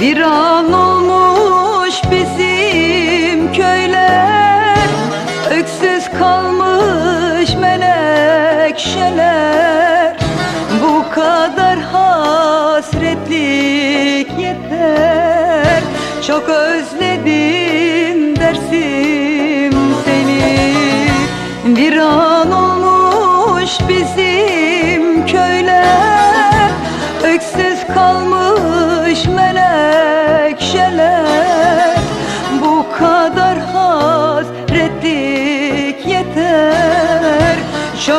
Bir an olmuş bizim köyler. Öksüz kalmış menekşeler Bu kadar hasretlik yeter. Çok özledim dersim seni. Bir an olmuş bizim köyler. Öksüz kalmış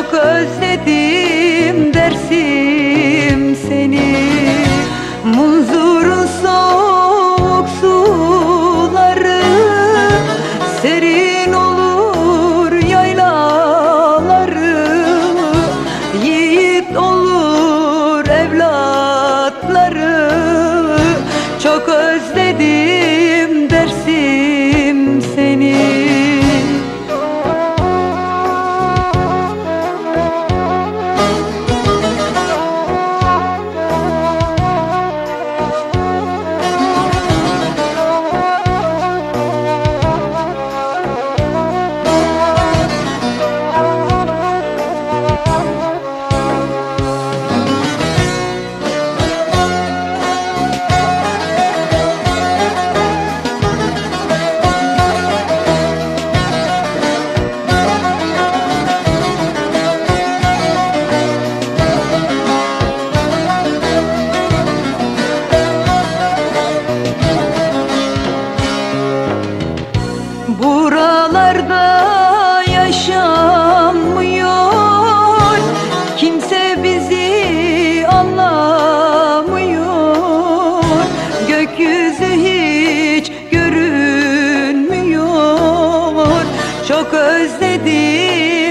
Çok özledim dersim seni. Munzurun soğuk suları Serin özledim.